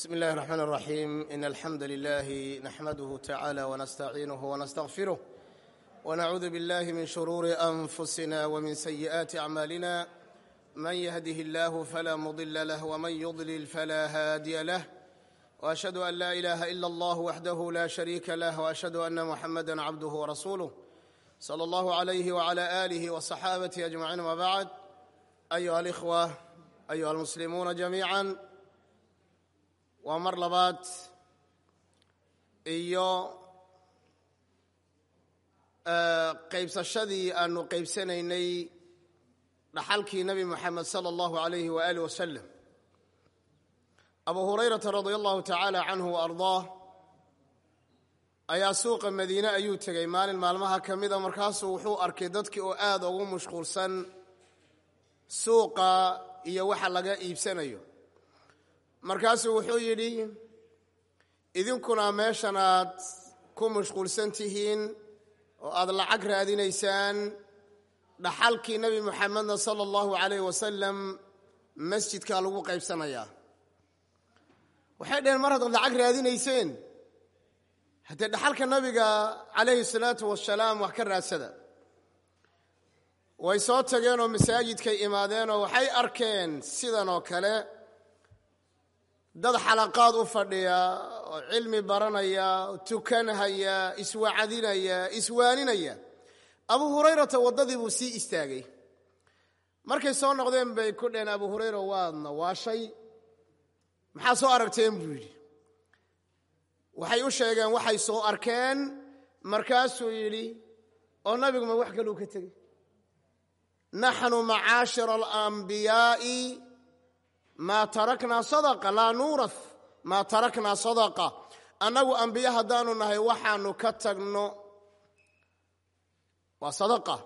بسم الله الرحمن الرحيم إن الحمد لله نحمده تعالى ونستعينه ونستغفره ونعوذ بالله من شرور أنفسنا ومن سيئات أعمالنا من يهده الله فلا مضل له ومن يضلل فلا هادي له وأشهد أن لا إله إلا الله وحده لا شريك له وأشهد أن محمدا عبده ورسوله صلى الله عليه وعلى آله وصحابته أجمعين وبعد أيها الإخوة أيها المسلمون جميعاً waa mar labaad iyo qaybsashadii aanu qaybsanaynay dhaxalkii nebi moxamed sala allahu alayhi waaalih wasalam abu hurayrata radia allahu tacaala canhu wa ardaah ayaa suuqa madiine ayuu tegey maalin maalmaha ka mida markaasuu wuxuu arkay dadkii oo aada ugu mashquulsan suuqa iyo waxa laga iibsanayo markaasuu wuxuu yidhi idinkuna meeshan aad ku mashquulsan tihiin oo aad lacag raadinaysaan dhaxalkii nebi moxamedna sala allahu calayh wasalam masjidkaa lagu qaybsanayaa. Waxay dhaheen mar haddaad lacag raadinayseen haddee dhaxalka nabiga calayhi salaatu wasalaam wax ka raadsada. Way soo tageenoo masaajidkay imaadeenoo waxay arkeen sidan oo kale dad xalaqaad u fadhiya oo cilmi baranaya tukanhaya iswacdinaya iswaaninaya. Abu hurayrata waddadii buu sii istaagay. Markay soo noqdeen bay ku dheheen abu hurayra waadna waashay maxaa soo aragteen buu yidhi. Waxay u sheegeen waxay soo arkeen markaasuu yidhi oo nabiguma wax kaluu ka tegey. Naxnu macaashira alambiyaa'i maa taraknaa sadaqa laa nuurah maa taraknaa sadaqa. Annagu ambiye haddaanu nahay waxaanu ka tagno. Waa sadaqa.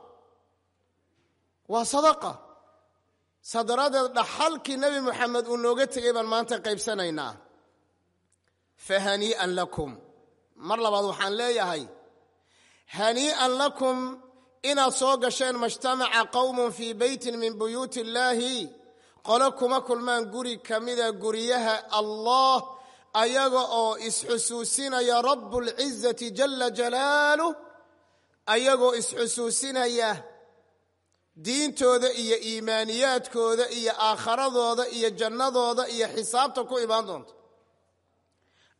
Waa sadaqa. Saa daraaddeed dhaxalkii nebi moxamed uu nooga tegay baan maanta qaybsanaynaa. Fa hanii'an lakum. Mar labaad waxaan leeyahay. Hanii'an lakum inaad soo gasheen majtamaca qowmun fii beytin min buyuuti illaahi qolo kuma kulmaan guri ka mida guryaha allah ayaga oo isxusuusinaya rabbulcizati jala jalaaluh ayagoo isxusuusinaya diintooda iyo iimaaniyaadkooda iyo aakharadooda iyo jannadooda iyo xisaabta ku imaan doonta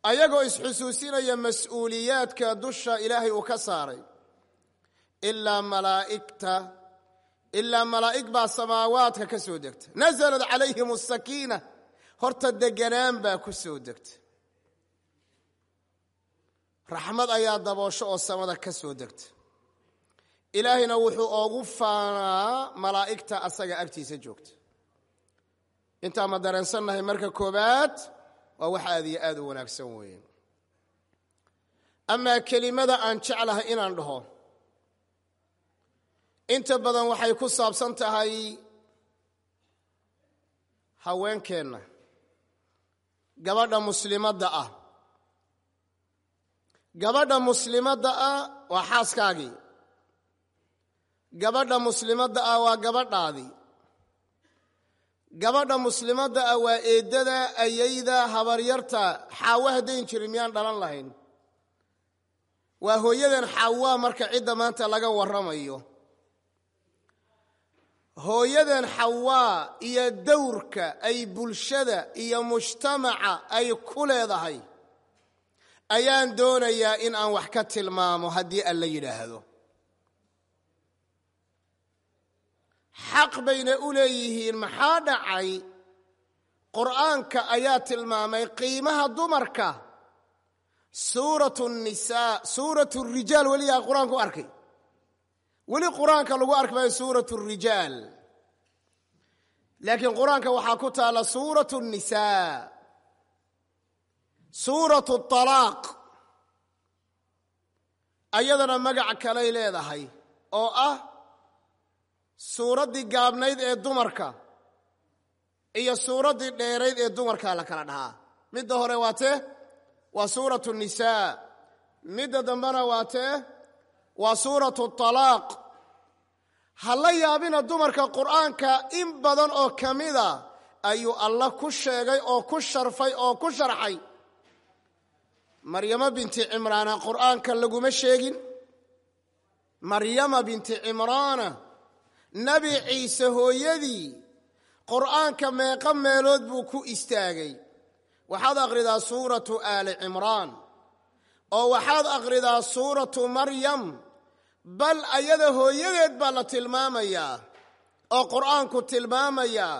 ayagoo isxusuusinaya mas'uuliyaadka dusha ilaahay uu ka saaray. Ilaa malaa'igta ilaa malaa'ig baa samaawaadka ka soo degta nasalat calayhim asakiina horta deganaan baa ku soo degta raxmad ayaa daboosho oo samada ka soo degta ilaahayna wuxuu oogu faanaa malaa'igta asaga agtiisa joogta. Intaa ma dareensannahay marka koobaad? Waa wax aad iyo aad u wanaagsan weeye amaa kelimada aan jeclahay inaan dhaho inta badan waxay ku saabsan tahay haweenkeenna gabadha muslimadda ah. Gabadha muslimadda ah waa xaaskaagii. Gabadha muslimadda ah waa gabadhaadii. Gabadha muslimadda ah waa eeddada ayayda habaryarta xaawo haddayn jirin miyaan dhalan lahayn. Waa hooyadan xaawaa marka cidda maanta laga warramayo hooyadan xawaa iyo dowrka ay bulshada iyo mujtamaca ay ku leedahay ayaan doonayaa in aan wax ka tilmaamo haddii aan la yidhaahdo. Xaq bayna u leeyihiin maxaa dhacay? Qur'aanka ayaa tilmaamay qiimaha dumarka. Suuratu nisaa suuratu rijaal weliyaa qur'aanku arkay weli qur'aanka lagu arki maayo suurat rijaal. Laakiin qur'aanka waxaa ku taalla suurat nisaa. Suurat alaaq ayadana magac kalay leedahay oo ah suuraddii gaabnayd ee dumarka iyo suuraddii dheerayd ee dumarka la kala dhahaa. Midda hore waa tee waa suurat nisaa. Midda dambena waa tee waa suuratu talaaq. Ha la yaabina dumarka qur'aanka in badan oo ka mida ayuu alla ku sheegay oo ku sharfay oo ku sharxay. Maryamo binti cimraana qur'aanka laguma sheegin. Maryama binti cimraana nebi ciise hooyadii qur'aanka meeqo meelood buu ku istaagay. Waxaad akhridaa suuratu aali cimraan. Oo waxaad akhridaa suuratu maryam bal ayada hooyadeed baa la tilmaamayaa oo qur'aanku tilmaamayaa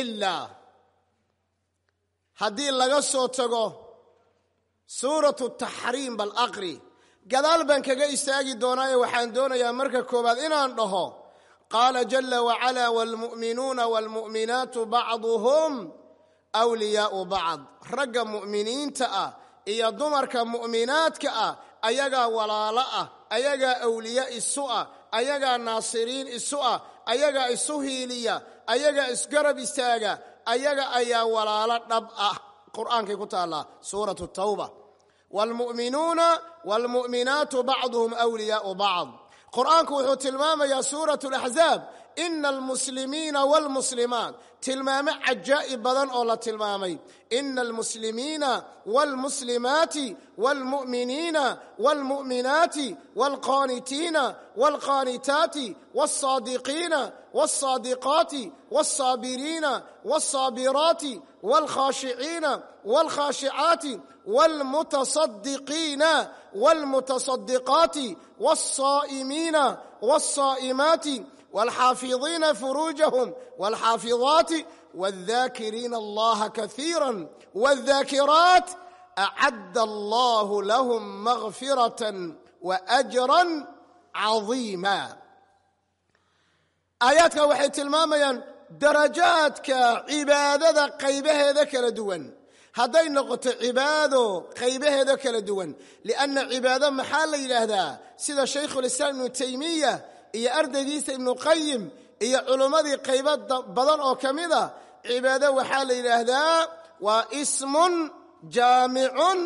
ilaa haddii laga soo tago suuratu taxriim bal aqri gadaal baan kaga istaagi doonaaye waxaan doonayaa marka koowaad inaan dhaho qaala jala wacalaa waalmu'minuuna waalmu'minaatu bacduhum wliyaau bacd. Ragga mu'miniinta ah iyo dumarka mu'minaadka ah ayagaa walaalo ah ayagaa awliya isu ah ayagaa naasiriin isu ah ayagaa isu hiiliya ayagaa isgarab istaaga ayaga ayaa walaalo dhab ah. Qur'aankay ku taallaa suuratu tawba. Wlmu'minuuna wlmu'minaatu bacduhum wliyaau bacd. Qur'aanku wuxuu tilmaamayaa suuratu laxzaab ina almuslimiina wاlmuslimaat tilmaamo cajaa'ib badan oo la tilmaamay ina almuslimiina wاlmuslimaati wاlmu'miniina wاlmu'minaati wاlqaanitiina wاlqaanitaati wاlصaadiqiina wاlصaadiqaati wاlصaabiriina wاlصaabiraati wاlkhashiciina wاlkhashicaati wاlmuتصadiqiina wاlmuتصadiqaati wاlصaa'imiina wاlصaa'imaati wاlxaafiظiina furuujahum wاlxaafiظaati wاlذakiriina allaha kaثiira wاlذakiraat acadda allahu lahum makfiraة waأjra cadiima aayaadka waxay tilmaamayaan darajaadka cibaadada qaybaheeda kala duwan hadday noqoto cibaado qaybaheeda kala duwan lianna cibaado maxaa la yidhaahdaa sida shaykhulislaam ibnu taymiya iyo ardaygiisa ibnu qayim iyo culummadii qaybo badan oo ka mida cibaado waxaa la yidhaahdaa waa ismun jaamicun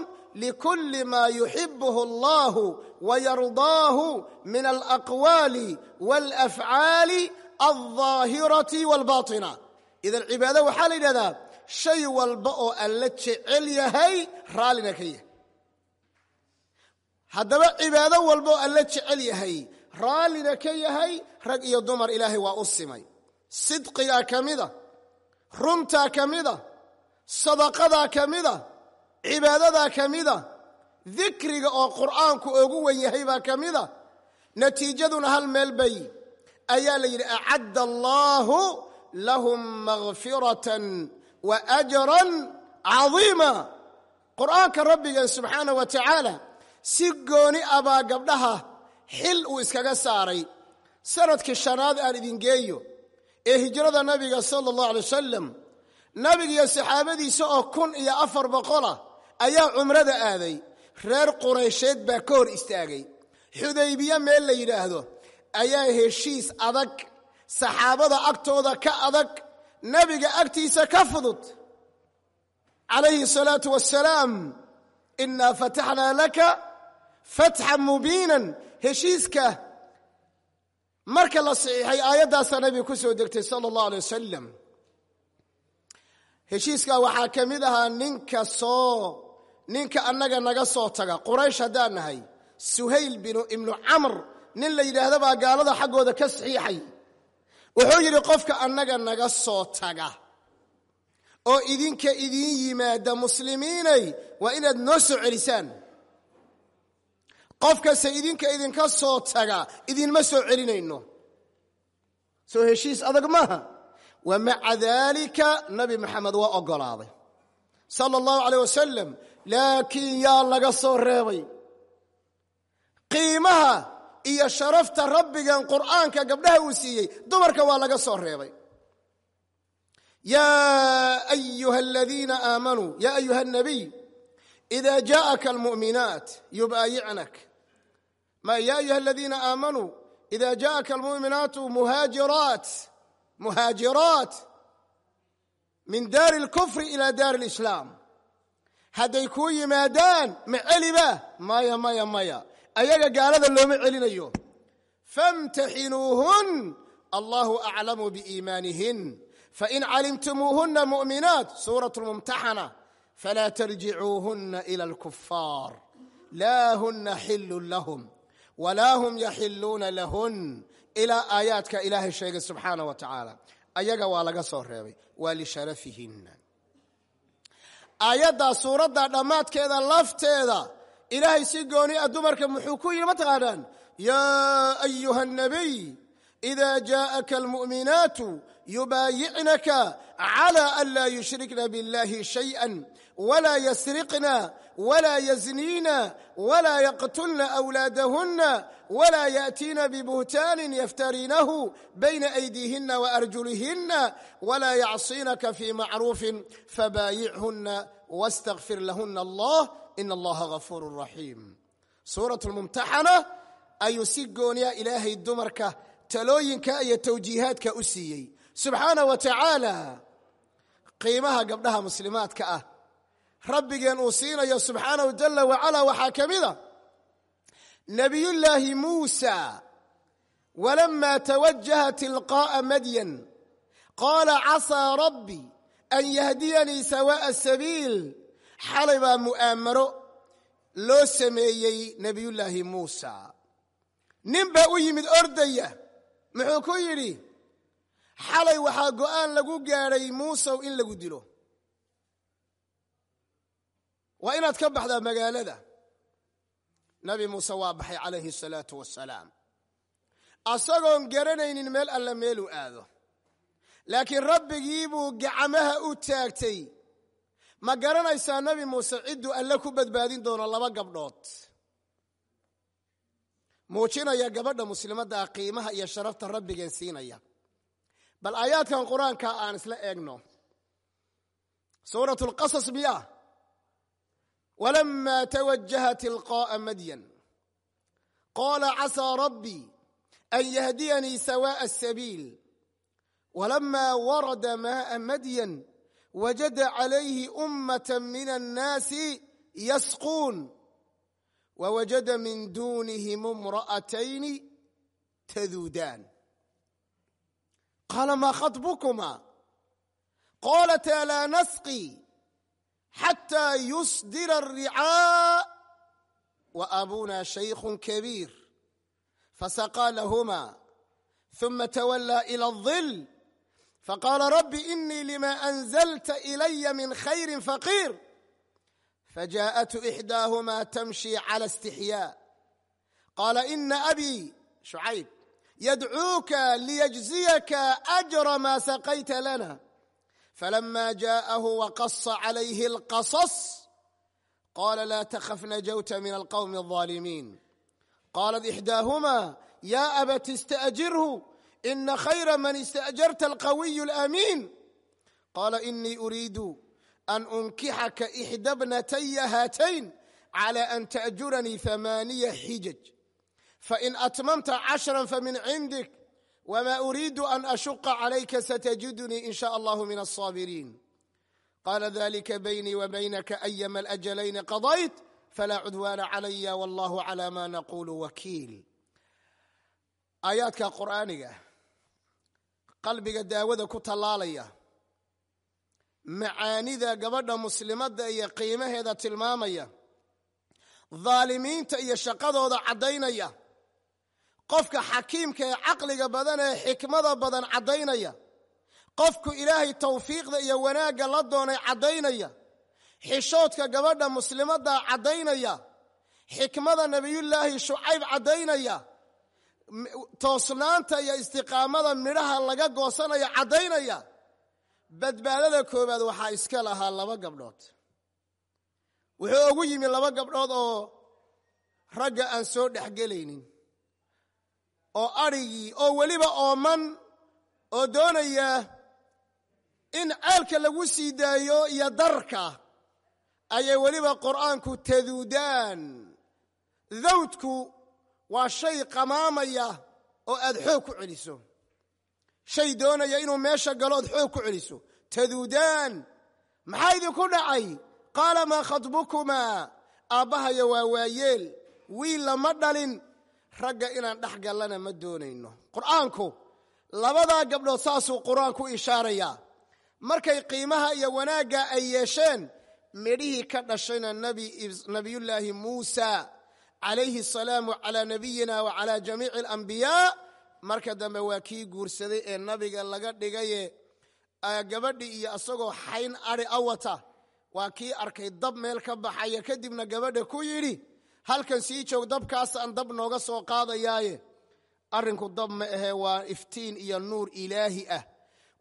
likulli maa yuxibuhu allahu wayardaahu min alaqwaali waalafcaali aldaahirati walbaatina. Idan cibaado waxaa la yidhahdaa shay walba oo alla jecel yahay raallina ka yahay. Haddaba cibaado walba oo alla jecel yahay raallina ka yahay rag iyo dumar ilaahay waa u simay. Sidqigaa ka mida runtaa ka mida sadaqadaa ka mida cibaadadaa ka mida dikriga oo qur'aanku ugu wen yahay baa ka mida natiijaduna hal meel bay. Ayaa la yidhi acadda allaahu lahum makfiratan wa ajran cadiima. Qur'aanka rabbigeen subxaanah wa tacaala si gooni ah baa gabdhaha xil uu iskaga saaray. Sanadkii shanaad aan idin geeyo ee hijrada nabiga sala allahu alay wasalam nabigiiyo saxaabadiisa oo kun iyo afar boqolah ayaa cumrada aaday. Reer quraysheed baa ka hor istaagay. Xudaybiye meel la yidhaahdo ayaa heshiis adag saxaabada agtooda ka adag nebiga agtiisa ka fudud. Calayhi salaatu wasalaam innaa fataxnaa laka fatxan mubiinan heshiiska. Marka la saxiixay aayaddaasaa nabiga ku soo degtay sala allahu alay wasalam heshiiskaa waxaa ka mid ahaa ninka soo ninka annaga naga soo taga. Quraysh haddaan nahay. Suhayl binu ibnu camr. Nin la yidhaahdo baa gaalada xaggooda ka saxiixay. Wuxuu yidhi qofka annaga naga soo taga oo idinka idiin yimaada muslimiinay waa inaad noo soo celisaan qofkase idinka idinka soo taga idinma soo celinayno. Soo heshiis adag maaha. Wa maca daalika nabi maxamed waa oggolaaday sala allahu caleyh wasalam laakiin yaa laga soo reebay. Qiimaha iyo sharafta rabbigan qur'aanka gabdhaha uu siiyey dumarka waa laga soo reebay. Yaa ayuha aladiina aamanuu ya ayuha الnabiy إida jaءaka almuؤminaat yubaayicnak ya ayuha aladiina aamanuu إida jaءaka almuؤminaatu muhaajiraat muhaajiraat min daari اlkufri ilى daari اlislaam hadday kuu yimaadaan ma celiba maya maya maya ayaga gaalada looma celinayo famtaxinuuhun allahu aclamu biiimaanihin fain calimtumuuhuna mu'minaat suurat lmumtaxana falaa tarjicuuhuna ila alkufaar laa huna xilun lahum walaa hum yaxiluuna lahun ilaa aayaadka ilaahay sheegay subxaana wa tacaala ayaga waa laga soo reebay waa lisharafihinna aayaddaa suuradda dhammaadkeeda lafteeda ilaahay si gooni a dumarka muxuu ku yidhi mataqaanaan yaa ayuha الnabiy إida jaءaka almu'minaatu yubaayicnaka clى an laa yushrikna biاllahi shayئa wla ysriqna wla yزniina wla yaqtulna أwlaadahuna wla yأtiina bbuhtani yftariinahu bayna أydiihina وأrjulihina wla yacصinaka fي macruufi fabaayichuna wاstغfir lahuna allah in allaha غafuur raxiim suuraة اlmumtaxana ayuu si gooniya ilaahay dumarka talooyinka iyo tawjiihaadka u siiyey subxaana wa tacaala qiimaha gabdhaha muslimaadka ah rabbigeen uu siinayo subxaanahu jala wacala waxaa ka mida nabiyullaahi muusa walama tawajaha tilqaa'a madyan qaala casaa rabbi an yahdiyanii sawaa'a sabiil. Xalay baa mu'aamaro loo sameeyey nebiyullaahi muusa. Nin baa u yimid ordaya muxuu ku yidhi xalay waxaa go'aan lagu gaadhay muusow in lagu dilo waa inaad ka baxdaa magaalada. Nabi muuse waa baxay calayhi asalaatu wassalaam. Asagoon garanaynin meel alla meeluu aado. Laakiin rabbigii buu gacmaha u taagtay. Ma garanaysaa nabi muuse cidduu alle ku badbaadin doono laba gabdhood? Muujinaya gabadha muslimadda ah qiimaha iyo sharafta rabbigeen siinaya. Bal aayaadkan qur'aanka aan isla eegno. Suurat lqasas miya walama tawajaha tilqaa'a madyan qaala casaa rabbii an yahdiyanii sawaa'a asabiil walama warada maaa madyan wajada calayhi ummata min annaasi yasquun wwajada min duunihim imra'atayni taduudaan qaala maa khaطbukuma qaalataa laa nasqi xataa yusdira aricaa wa abunaa shaykhun kabiir fasaqaa lahuma uma tawallaa ila adil faqaala rabbi inii lima anzalta ilaya min khayrin faqiir fajaa'atu ixdaahuma tamshi cala istixyaa qaala ina abii shucayb yadcuuka liyajziyaka ajra maa saqayta lana فلما جاءه وقص عليه القصص قال لا تخف نجوت من القوم الظالمين قالت إحداهما يا أبت استأجره إن خير من استأجرت القوي الأمين قال إني أريد an unkixaka ixda bnataya haatayn clى an taأjuranii ثamaaniya xijaj fain atmamta cashra famin cindik wma uriidu an ashuqa calayka satajidunii in sha allahu min asaabiriin qala dalika baynii wa baynaka ayama alajalayni qadayt falaa cudwaana calaya wallahu cala ma naqulu wakiil aayaadka qur'aaniga qalbiga daawada ku tallaalaya macaanida gabadha muslimadda iyo qiimaheeda tilmaamaya dhaalimiinta iyo shaqadooda caddaynaya qofka xakiimka ee caqliga badan ee xikmada badan caddaynaya. Qofku ilaahay tawfiiqda iyo wanaagga la doonay caddaynaya. Xishoodka gabadha muslimadda caddaynaya. Xikmada nebiyullaahi shucayb caddaynaya. Toosnaanta iyo istiqaamada midhaha laga goosanaya caddaynaya. Badbaadada koowaad waxaa iska lahaa laba gabdhood. Wuxuu ugu yimi laba gabdhood oo ragga aan soo dhexgelaynin oo adrhigii oo weliba ooman oo doonaya in ceelka lagu sii daayo iyo darka ayay weliba qur'aanku taduudaan dawdku waa shay qamaamaya oo aad xoog ku celiso. Shay doonaya inuu meesha galo ood xoog ku celiso. Taduudaan maxaa idinku dhacay? Qaala maa khatbukumaa aabbahaya waa waayeel. Wiil lama dhalin ragga inaan dhex gallana ma doonayno. Qur'aanku labadaa gabdhood saasuu qur'aanku ishaarayaa. Markay qiimaha iyo wanaagga ay yeesheen midhihii ka dhashayna nabiyullaahi muusa calayhi asalaamu calaa nabiyina wa calaa jamiici alambiyaa marka dambe waa kii guursaday ee nabiga laga dhigaye. Gabadhi iyo isagoo xayn ari a wata. Waa kii arkay dab meel ka baxaya kadibna gabadha ku yidhi halkan sii joog dabkaasaan dab nooga soo qaadayaaye. Arrinku dab ma ahe waa iftiin iyo nuur ilaahi ah.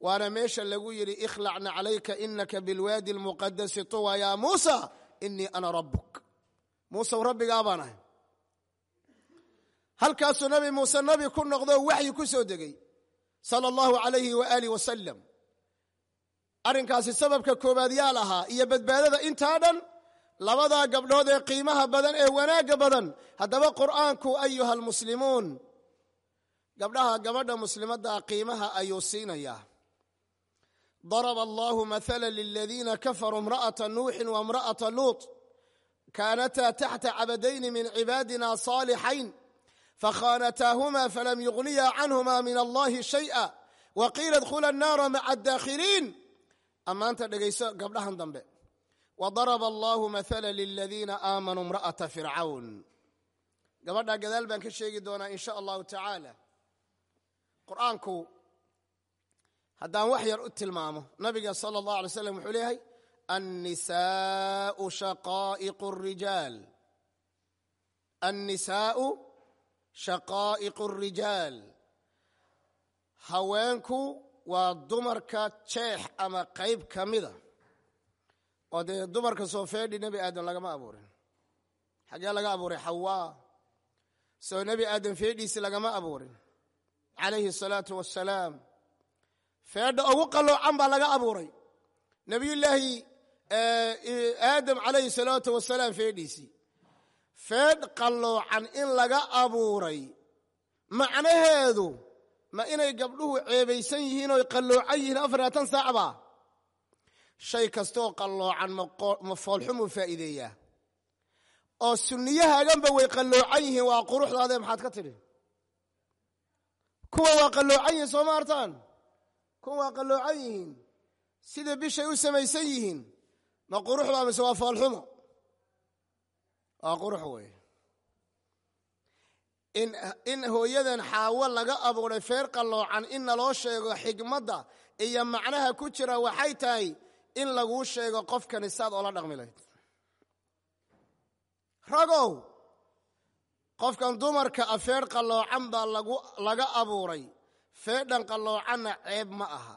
Waana meesha lagu yidhi ikhlacna calayka inaka bilwaadi almuqadasi tuwa yaa muusa inii ana rabbuk. Muusew rabbigaa baan ahay. Halkaasuu nabi muuse nabi ku noqdoo waxyi ku soo degay sala allahu calayhi waaalih wasalam arrinkaasi sababka koowaad yaal ahaa iyo badbaadada intaa dhan labadaa gabdhood ee qiimaha badan ee wanaagga badan. Haddaba qur'aanku ayuha almuslimuun gabdhaha gabadha muslimadda qiimaha ayuu siinayaa. Daraba allahu mahala liladiina kafaruu imra'ata nuuxin wa imra'ata luut. Kaanataa taxta cabadayni min cibaadina saalixayn fakhaanataahuma falam yugniya canhuma min allahi shay'a. Wa qiila dkhula annaara maca adaakhiliin ammaanta dhegayso gabdhahan dambe wadaraba allahu mahala liladiina aamanuu imra'ata fircawn gabadha gadaal baan ka sheegi doonaa in sha allahu tacaala qur'aanku haddaan wax yar u tilmaamo nabiga sala allah alay slam wuxuu leeyahay annisaau shaqaa'iqu rijaal annisaa'u shaqaa'iqu rijaal haweenku waa dumarka jeex ama qayb ka mida oo dee dumarka soo feedhi nebi aadam lagama abuurin. Xaggee laga abuuray xawaa soo nebi aadam feedhiisi lagama abuurin. Calayhi asalaatu wassalaam feedha ugu qalloocan baa laga abuuray. Nebiyullaahi aadam calayhi salaatu wasalaam feedhiisii feedh qalloocan in laga abuuray. Macnaheedu ma inay gabdhuhu ceebaysan yihiin oy qalloocan yihiin afarlaatan saacba shay kastooo qalloocan ma foolxumuu faa'iideeyaa. Oo sunniyahaaganba way qalloocan yihiin waa quruxdaadee maxaad ka tidhi? Kuwa waa qalloocan yihiin soo ma artaan kuwa waa qalloocan yihiin sida bishay u samaysan yihiin ma quruxbaa mise waa foolxumo waa qurux wey in hooyadan xaawo laga abuuray feer qalloocan in naloo sheego xigmadda iyo macnaha ku jira waxay tahay in laguu sheego qofkani saad oola dhaqmi lahayd. Ragow qofkan dumarka a feer qalloocan baa laga abuuray. Feedhan qalloocanna ceeb ma aha.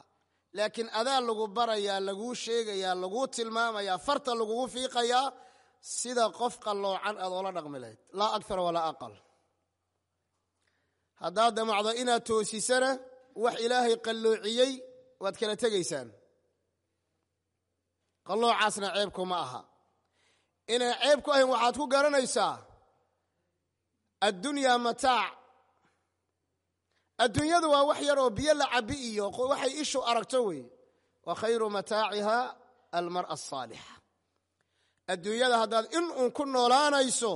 Laakiin adaa lagu barayaa laguu sheegayaa laguu tilmaamayaa farta lagugu fiiqayaa sida qof qalloocan aad oola dhaqmi lahayd. Laa akthar walaa aqal. Haddaad damacdo inaad toosisana wax ilaahay qalloociyey waad kala tegaysaan qalloocaasna ceebku ma aha. Inay ceeb ku ahayn waxaad ku garanaysaa addunyaa mataac. Adduunyadu waa wax yar oo biyo la cabi iyo waxay ishu aragto wey. Wa khayru mataaciha almar'a asaalixa adduunyada haddaad in uun ku noolaanayso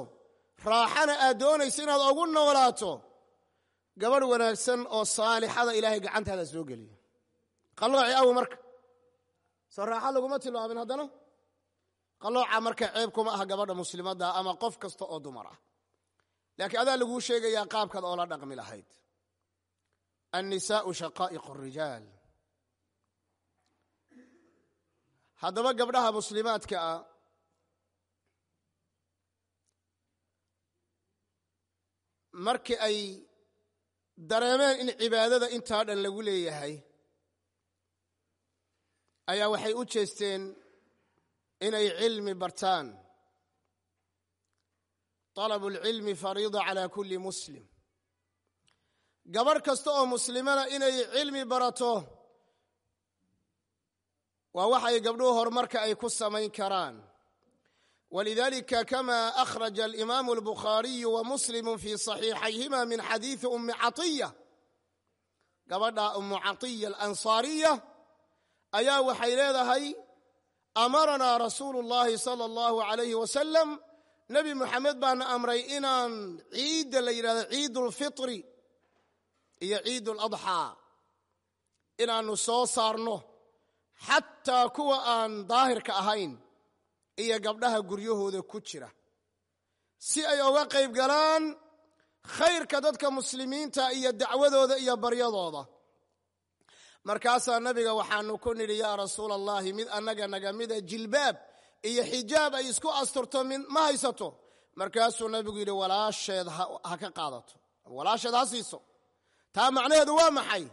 raaxana aad doonayso inaad ugu noolaato gabadh wanaagsan oo saalixada ilaahay gacantaada soo geliyo. Qallooci aw marka soo raaxa laguma tilmaamin haddana? Qallooca marka ceeb kuma aha gabadha muslimadda ama qof kasta oo dumar ah. Laakiin adaa laguu sheegayaa qaabkaad oola dhaqmi lahayd. Annisaau shaqaa'iq rijaal. Haddaba gabdhaha muslimaadka ah markii ay dareemeen in cibaadada intaa dhan lagu leeyahay ayaa waxay u jeesteen inay cilmi bartaan طalabu اlcilmi fariida calى kuli muslim gabarh kasta oo muslimana inay cilmi barato waa waxay gabdhuhu horumarka ay ku samayn karaan walidalika kama akhraja alimaamu albukhaariyu wa muslimu fi صaxiixayhima min xadiidi umi caiya gabadha umu caiya alansaariya ayaa waxay leedahay amaranaa rasuulu llaahi sala allahu calayhi wasalam nebi moxamed baana amray inaan ciidda la yidhahdo ciidulfitri iyo ciiduladxaa inaannu soo saarno xataa kuwa aan daahirka ahayn iyo gabdhaha guryahooda ku jira. Si ay uga qayb galaan khayrka dadka muslimiinta iyo dacwadooda iyo baryadooda markaasaa nabiga waxaanu ku nidhi yaa rasuula allahi mid annaga naga mida jilbaab iyo xijaab ay isku asturto ma haysato. Markaasuu nabigu yidhi walaasheed ha ka qaadato. Walaasheed ha siiso. Taa macnaheedu waa maxay?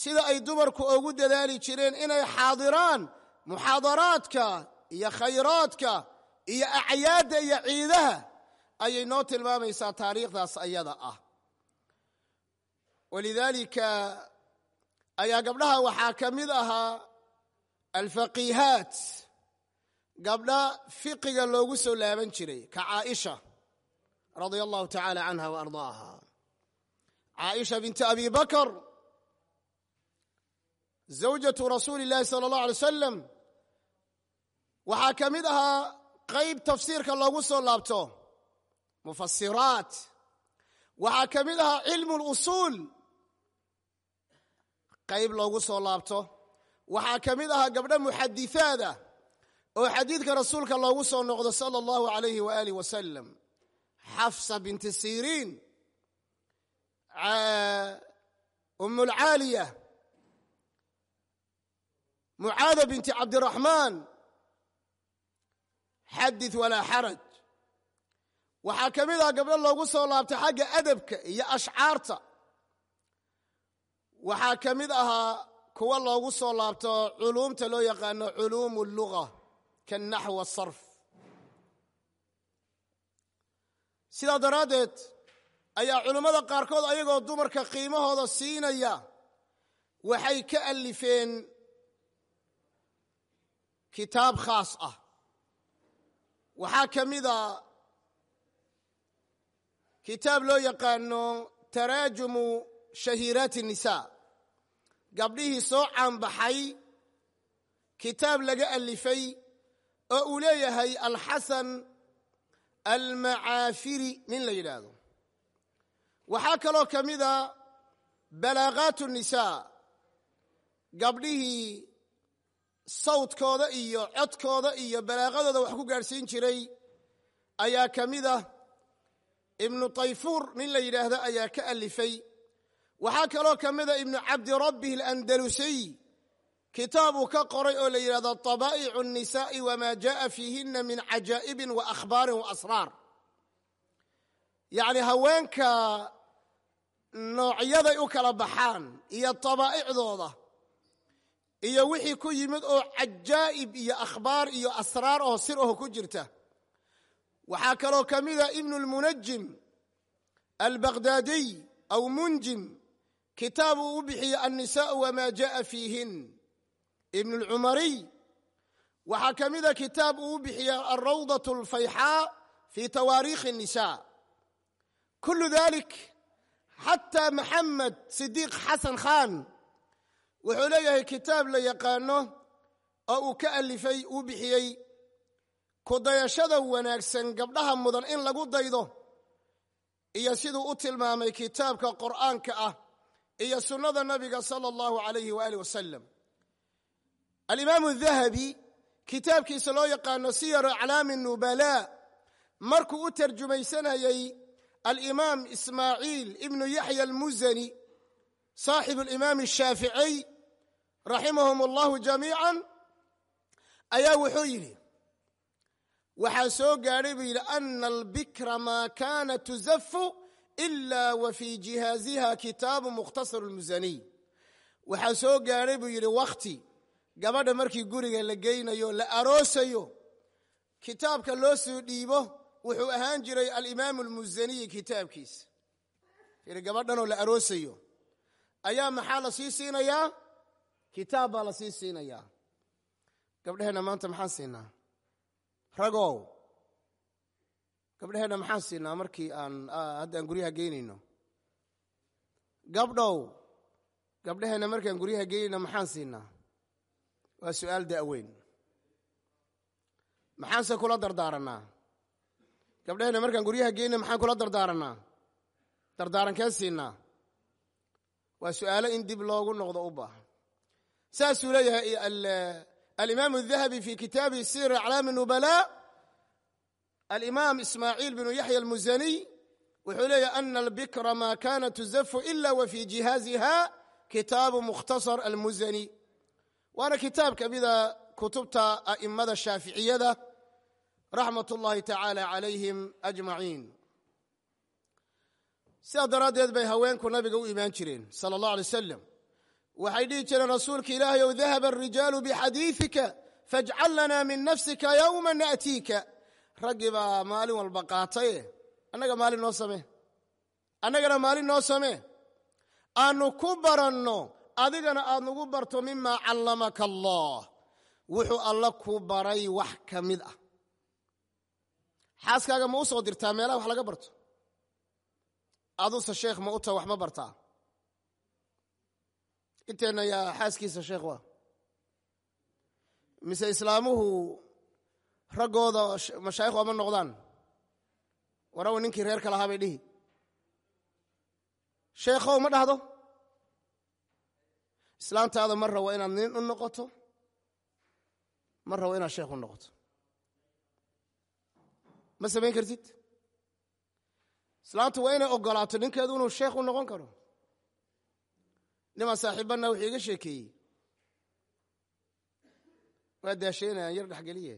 Sida ay dumarku ugu dadaali jireen inay xaadiraan muxaadaraadka iyo khayraadka iyo acyaadda iyo ciidaha ayay noo tilmaamaysaa taariikhdaas ayada ah. Walidaalika ayaa gabdhaha waxaa ka mid ahaa alfaqiihaat gabdha fiqiga loogu soo laaban jiray ka caaisha radia allahu tacaala canha wa ardaaha caaisha binti abi bakr zawjatu rasuuli اllahi salى اllah alay salam waxaa ka mid ahaa qayb tafsiirka loogu soo laabto mufasiraat waxaa ka mid ahaa cilmu اlusuul qayb loogu soo laabto. Waxaa ka mid ahaa gabdho muxadiaad ah oo xadiidka rasuulka loogu soo noqdo sala allahu alayhi waaali wasalam xafsa binti siriin. Umulcaaliya mucaada binti cabdiraxmaan. Xadit walaa xaraj. Waxaa ka mid ah gabdho loogu soo laabtay xagga adabka iyo ashcaarta waxaa ka mid ahaa kuwa loogu soo laabto culuumta loo yaqaano culuum اlluga kaالnaxw الsarf sidaa daraaddeed ayaa culummada qaarkood ayagoo dumarka qiimahooda siinaya waxay ka alifeen kitaab khaas ah waxaa ka mida kitaab loo yaqaano taraajumu shahiiraati الnisa gabdhihii soo caanbaxay kitaab laga alifay oo uu leeyahay alxasan almacaafiri nin la yidhaahdo. Waxaa kaloo ka mida balaagaat الnisaa gabdhihii sawdkooda iyo codkooda iyo balaaqadooda wax ku gaadhsiin jiray ayaa ka mid ah ibnu tayfuur nin la yidhaahdo ayaa ka alifay waxaa kaloo ka mida ibnu cabdirabbi alandalusiy kitaabuu ka qoray oo la yidhahdo طabaa'icu الnisaa'i wma jaءa fiihina min cajaa'ibin waأkhbaarin waasraar yacni haweenka noocyaday u kala baxaan iyo طabaa'icdooda iyo wixii ku yimid oo cajaa'ib iyo akhbaar iyo asraar oo sir aho ku jirta waxaa kaloo ka mida ibnu اlmunajim albaqhdaadiy aw munjim kitaab uu u bixiyey annisaءu wma jaءa fiihin ibn اlcumariy waxaa ka mida kitaab uu u bixiya alrawdaة اlfayxaa fi tawaariikhi الnisa kulu dalik xataa maxamed sidiiq xasan khan wuxuu leeyahay kitaab la yaqaano oo uu ka alifay uu bixiyey ku dayashada wanaagsan gabdhaha mudan in lagu daydo iyo siduu u tilmaamay kitaabka qur'aanka ah iyo sunnada nabiga salى اllahu alayh waalih wasalam alimaamu dahabi kitaabkiisa loo yaqaano siyaru aclaami nubala markuu u tarjumaysanayey alimaam ismaaciil ibnu yaxya almuzani saaxibu alimaam ashaaficiy raximahum allahu jamiica ayaa wuxuu yidhi waxaa soo gaadhay buu yidhi ana albikra maa kaana tuzafu ila wa fii jihaaziha kitaabu mukhtasaru lmusaniy waxaa soo gaadhay buu yidhi wakhti gabadha markii guriga la geynayo la aroosayo kitaabka loo soo dhiibo wuxuu ahaan jiray alimaamu almusaniyi kitaabkiisa. Yidhi gabadhanoo la aroosayo ayaa maxaa la sii siinayaa? Kitaab baa la sii siinayaa. Gabdhaheenna maanta maxaan siinaa? Ragow gabdheheenna maxaan siinaa markii aan haddaan guryaha geynayno gabdhow gabdheheenna markaan guryaha geynayno maxaan siinaa waa su'aal da'weyn maxaanse kula dardaarannaa gabdheheenna markaan guryaha geynayno maxaan kula dardaarannaa dardaarankeen siinaa waa su'aalo in dib loogu noqdo u baahan saasuu leeyahay alimaam dahabi fii kitaabihi sir aclaami nubalaa alimaam ismaaciil binu yaxya almusaniy wuxuu leeyahy ana albikra ma kana tuzafu ila wa fi jihaaziha kitaabu mukhtasar almusani waana kitaab kamida kutubta a'imada shaaficiyada raxmat ullahi tacaala calayhim ajmaciin sidaa daraaddeed bay haweenku nabiga u imaan jireen sala allah alay wasalam waxay dhihi jireen rasuulka ilaahay ow dahaba arijaalu bixadiidika fajcal min nafsika yowma na'tiika raggii baa maalin walba qaataye annaga maalin noo samee. Annagana maalin noo samee. Aanu ku baranno adigana aad nagu barto mima callamaka allah. Wuxuu alla ku baray wax ka mid ah. Xaaskaaga ma u soo dirtaa meelaha wax laga barto? Aduse sheekh ma u taha wax ma bartaa? Inteenna yaa xaaskiisa sheekh waa. Mise islaamuhu raggooda mashaayikhu ama noqdaan? Warawa ninkii reerka lahaa bay dhihi. Sheekhow ma dhahdo? Islaantaada mar rabo inaad nin u noqoto mar rabo inaad sheekh u noqoto. Ma samayn kartid? Islaantu waa inay ogolaato ninkeedu inuu sheekh u noqon karo. Nimaa saaxiibanna wuxuu iga sheekeeyey. Waa daasheynayaan yar dhexgeliye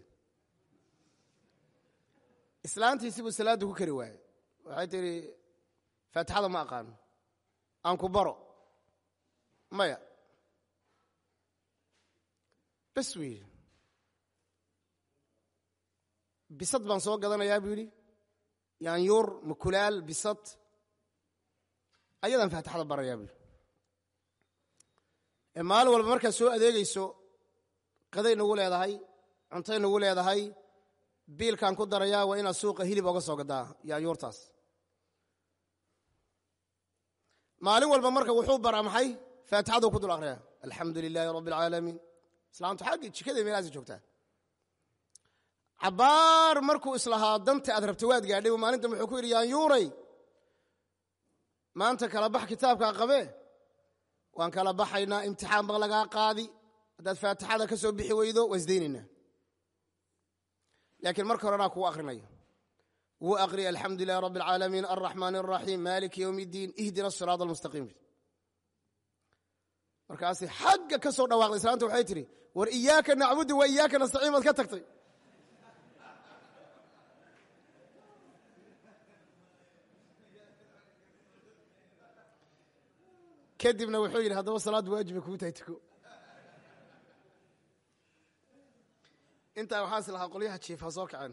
islaantiisi buu salaadda ku kari waaye waxay tihi faatixada ma aqaano. Aan ku baro. Maya. Bes uu yidhi. Bisad baan soo gadanayaa buu yidhi. Yaanyuur mukulaal bisad. Ayadaan faatixada barayaa buu yidhi. Ee maalin walba markaad soo adeegayso qaday nagu leedahay cuntay nagu leedahay biilkaan ku darayaa waa inaad suuqa hilib oga soo gadaa yaanyuurtaas maalin walba marka wuxuu baraa maxay ku dul akhriyaa alxamdu lilaahi rabbi alcaalamiin islaamtu xaggii jikada meelahaas joogtaa. Cabbaar markuu islahaa danta aad rabta waad gaadhay bu maalintan wuxuu ku yidhi yaanyuuray maanta kala bax kitaabkaa qabee? Waan kala baxaynaa imtixaan ba lagaa qaadi. Haddaad faatixada ka soo bixi weydo waa isdaynaynaa laakiin marka horenaa kuu akrinaya wuu aqriyay alxamdu lilahi rabbi alcaalamiin alraxmaan alraxiim maaliki yowm iddiin ihdina asiraada almustaqiim markaasay xagga ka soo dhawaaqday islaanta waxay tidhi war iyaaka nacbudu wa iyaaka nastaciin baad ka tagtay kadibna wuxuu yidhi haddaba salaad waajiba kuu tahay tuko intaa waxaas lahaa qolyaha jiifa soo kaceen.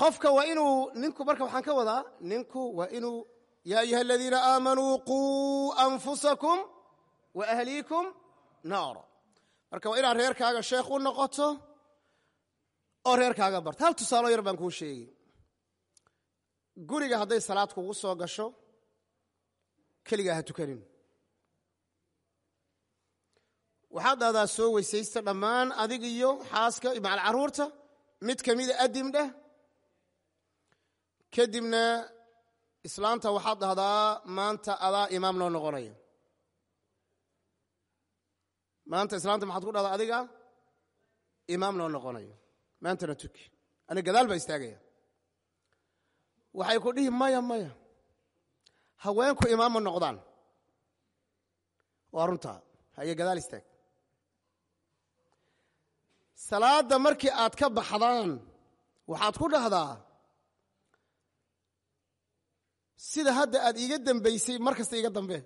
Qofka waa inuu ninku marka waxaan ka wadaa ninku waa inuu yaa ayuha aladiina aamanuu quu anfusakum wa ahliikum naara marka waa inaad reerkaaga sheekh u noqoto oo reerkaaga barto hal tusaalo yar baan kuu sheegi guriga hadday salaad kugu soo gasho keligaa ha tukanin waxaad dhahdaa soo weysaysta dhammaan adig iyo xaaska macal carruurta mid ka mida adim dheh kadibna islaanta waxaad dhahdaa maanta adaa imaam noo noqonaya maanta islaanta maxaad ku dhahdaa adiga? Imaam noo noqonayo. Maantana tuki. Ani gadaal baa istaagaya. Waxay ku dhihi maya maya. Haweenku imaamma noqdaan. Waa runtaa haye gadaal istaag salaadda markii aad ka baxdaan waxaad ku dhahdaa sida hadda aad iiga dambaysay mar kasta iiga dambe.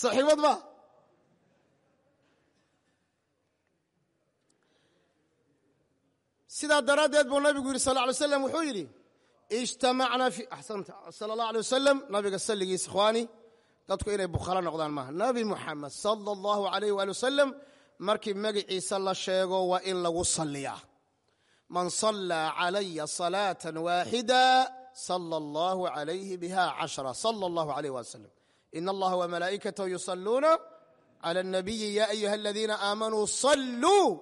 Saxiibad ma sidaa daraaddeed buu nabigu yidhi sal ly slam wuxuu yidhi ijtamacna fi axsanta sala allah alay wasalam nabiga salligiis ikhwaani dadku inay bukhalo noqdaan maaha. Nabi muxamed sala allahu alayh waali wasalam markii magiciisa la sheego waa in lagu salliyaa. Man sallaa calaya salaata waaxida sala allahu alayhi biha cashra sala allahu alayh wasalam in allaha wamalaa'ikatahu yusalluuna cala alnabiyi ya ayuha aladiina aamanuu salluu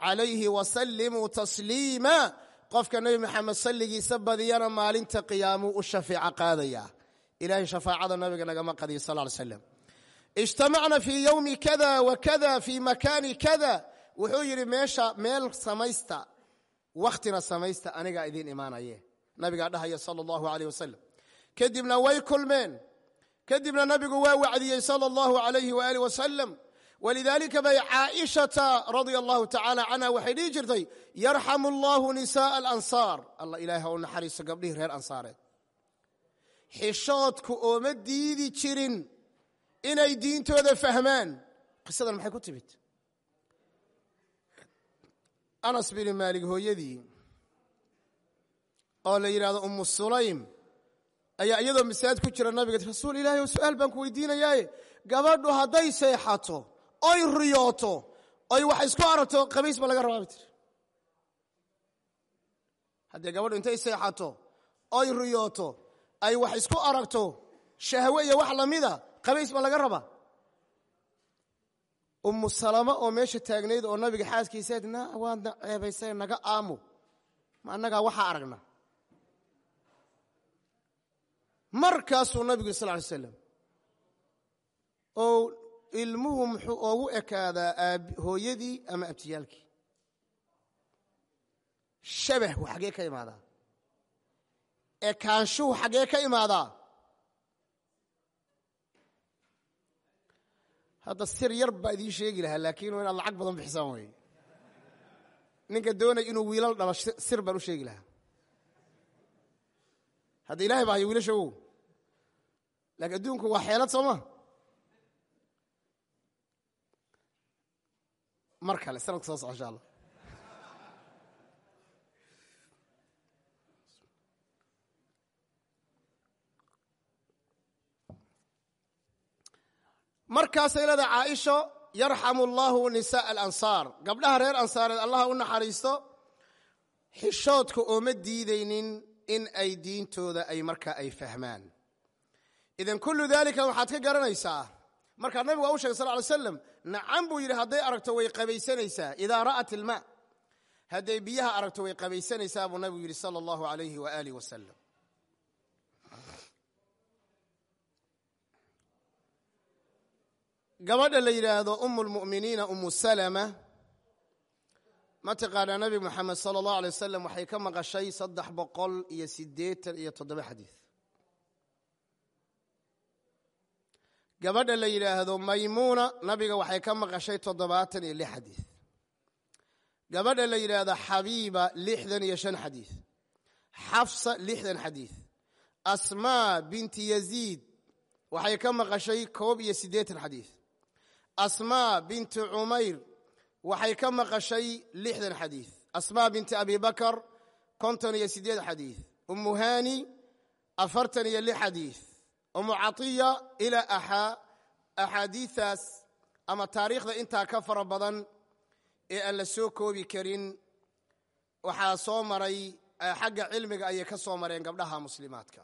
calayhi wasallimuu tasliima qofka nebi maxamed salligiisa badiyana maalinta qiyaamuu u shafeeco qaadaya ilahay shafaacada nabiga nagama qadiya sal ly slam ijtamacna fii yowmi kada wa kada fii makaani kada wuxuu yidhi meesha meel samaysta wakhtina samaysta anigaa idiin imaanaye nabigaa dhahaya sal allahu aleyh wasalam kadibna way kulmeen kadibna nabigu waa wacdiyey sal allahu alayhi waaalih wasalam walidaalika bay caaishata radia allahu tacaala canha waxay dhihi jirtay yarxamu allahu nisaءa alansaar allah ilahay ha u naxariiso gabdhihii reer ansaareed xishoodku ooma diidi jirin inay diintooda fahmaan. Qisadan maxay ku timid? Anas bini maalig hooyadii oo la yidhahdo umu sulaym ayaa iyadoo masaajid ku jira nabiga rasuul ilahi oo su'aal baan ku weydiinayaaye gabadhu hadday seexato oy riyooto oy wax isku aragto qamiis ba laga rabaa bay tiri gabadhu intay seexato oy riyooto ay wax isku aragto shahwe iyo wax lamida qamiis ba laga rabaa. Umu salama oo meesha taagnayd oo nabiga xaaskiisaed na waadna ceebaysa naga aamu. Ma annagaa waxaa aragna. Markaasuu nabigu sal ly slam oo ilmuhu muxuu oogu ekaadaa hooyadii ama abtiyaalkii. Shabahku xaggee ka imaadaa ekaanshuhu xaggee ka imaadaa. Hadda sir yar baa idiin sheegi lahaa laakiin waa inaad lacag badan bixisaan wey ninka doonay inuu wiilal dhalo sir baan u sheegi lahaa. Hadda ilahay baa hayo wiilasha ow laakiin adduunku waa xeelad sooma mar kale sanadka soo soco insha allah markaasay leedahay caaisho yarxamu allahu nisaءa alansaar. Gabdhaha reer ansaareed allaha u naxariisto xishoodka ooma diidaynin in ay diintooda ay markaa ay fahmaan. Idan kullu dalika waxaad ka garanaysaa. Markaa nabigu waa u shegay sal ly slam nacan buu yidhi hadday aragto way qabaysanaysaa. Idaa ra'at ilma hadday biyaha aragto way qabaysanaysaa buu nabigu yidhi sala allahu alayhi waaalih wasalam gabadha la yidhaahdo umu lmu'miniina umu salama. Ma taqaanaa nabi moxamed sala allahu alay wasalam waxay ka maqashay saddex boqol iyo siddeetan iyo toddoba xadiid gabadha la yidhaahdo maymuuna nabiga waxay ka maqashay toddobaatan iyo lix xadiid gabadha la yidhaahdo xabiiba lixdan iyo shan xadiid xafsa lixdan xadiid asmaa binti yaziid waxay ka maqashay koob iyo siddeetan xadiid asmaa binti cumayr waxay ka maqashay lixdan xadiid asmaa binti abi bakar konton iyo siddeed xadiid umu hani afartan iyo lix xadiid umu caiya ilaa axaa axaadiiaas ama taariikhda intaa ka fara badan ee aan la soo koobi karin waxaa soo maray xagga cilmiga ayay ka soo mareen gabdhaha muslimaadka.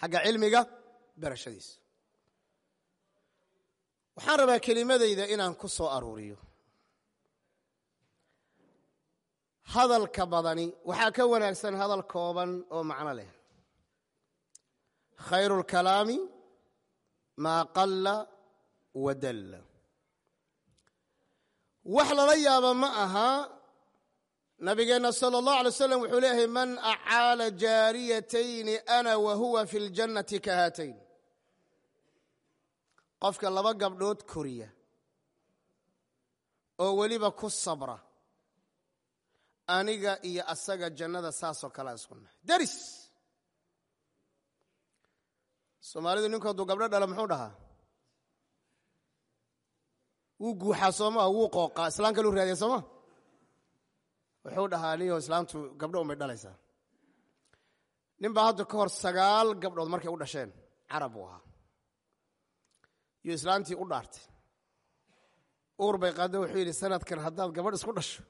Xagga cilmiga barashadiisa waxaan rabaa kelimadayda inaan ku soo aruuriyo hadalka badani waxaa ka wanaagsan hadal kooban oo macno leh khayru اlkalaami maa qalla wadalla wax lala yaaba ma aha nabigeenna salى اllah alay slam wuxuu leeyahay man acaala jaariyatayni ana wa huwa fi اljannati ka haatayn qofka laba gabdhood koriya oo weliba ku sabra aniga iyo asaga jannada saasoo kalea isku nahay. Deris soomaalidu ninku hadduu gabdho dhala muxuu dhahaa? Wuu guuxaa soomaa wuu qooqaa islaan kaluu raadiya sooma? Wuxuu dhahaa niyo islaamtu gabdho unbay dhalaysaa. Nin baa hadda ka hor sagaal gabdhood markay u dhasheen carab buu ahaa iyo islaantii u dhaartay. Uur bay qaadda wuxuu yidhi sanadkan haddaad gabadh isku dhasho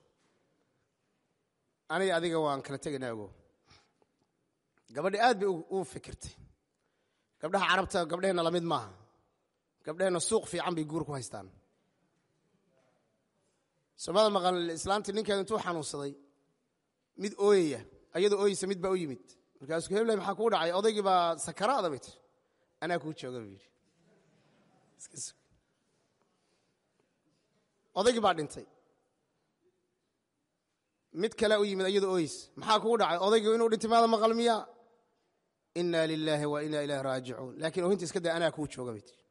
aniga adiga waan kala tegaynaa ogo gabadhi aad bay u fikirtay. Gabdhaha carabta gabdheheenna la mid maaha. Gabdheheenna suuq fiican bay guur ku haystaan. Soomada maqan islaantii ninkeeda intuu xanuunsaday mid ooyaya ayadoo ooyeysa mid baa u yimid. Markaasuu hebla maxaa kuu dhacay? Odaygii baa sakaraada bay tiri anaa kuu jooga buu yidhi odaygii baa dhintay mid kalea u yimid ayadoo ooyeysa maxaa kugu dhacay? Odaygii inuu dhintay maada maqal miya inaa lilaahi wa inaa ilahi raajicuun. Laakiin oohinta iska day anaa kuu jooga bay tiri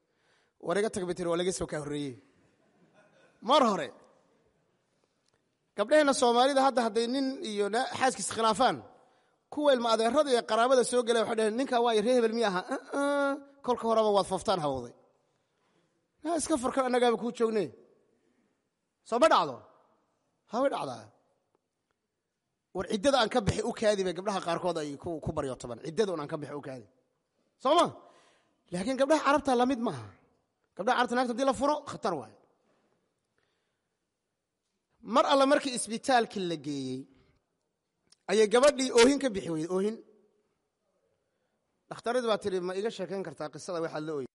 war iga tag bay tiri waa laga soo kaa horreeyey. Mar hore gabdhaheenna soomaalida hadda hadday nin iyo xaaskiis khilaafaan kuwa ilma adeerada iyo qaraabada soo gelay waxay dhaheen ninkaa waa ree hebel miya aha kolka horeba waad fooftaan hawowday iska farkan annagaaba kuu joogne soo ma dhacdo? Haway dhacdaa. War ciddada aan ka bixi u kaadi bay gabdhaha qaarkood ay ku baryootaban ciddada un aan ka bixi u kaadi. Soo ma? Laakiin gabdhaha carabta la mid maaha. Gabdhaha carabta naagta haddii la furo khatar waay. Mar alla markii isbitaalkii la geeyey ayay gabadhii oohin ka bixi weyday oohin. Dhakhtaradii baa tihi ma iga sheekayn kartaa qisada waxaad la ooyey